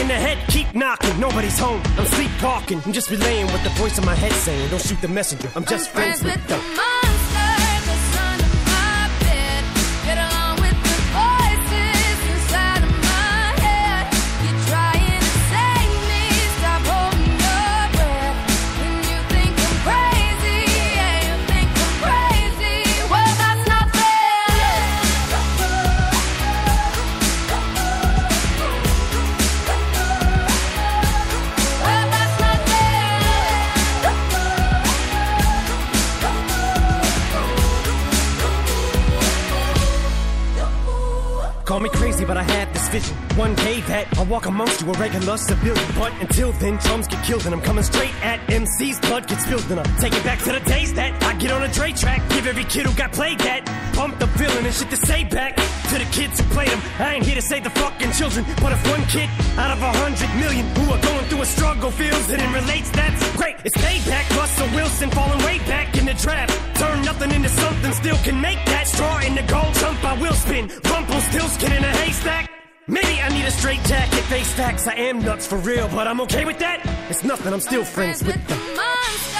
in the head, keep knocking. Nobody's home. I'm sleepwalking. I'm just relaying what the voice in my head saying. Don't shoot the messenger. I'm just I'm friends, with the them. Call me crazy, but I had this vision. One day that I'll walk amongst you, a regular civilian. But until then, drums get killed, and I'm coming straight at MC's blood gets spilled, and I take it back to the days that I get on a Dre track. Give every kid who got played that. Pump the villain and shit to say back to the kids who played them. I ain't here to save the fucking children, but if one kid out of a hundred million who are going through a struggle feels it and relates, that's great. It's payback. Russell Wilson falling way back in the draft. Turn nothing into something, still can make that straw in the In a haystack. Maybe I need a straight jacket, face facts. I am nuts for real, but I'm okay with that. It's nothing, I'm still friends with with them. the monster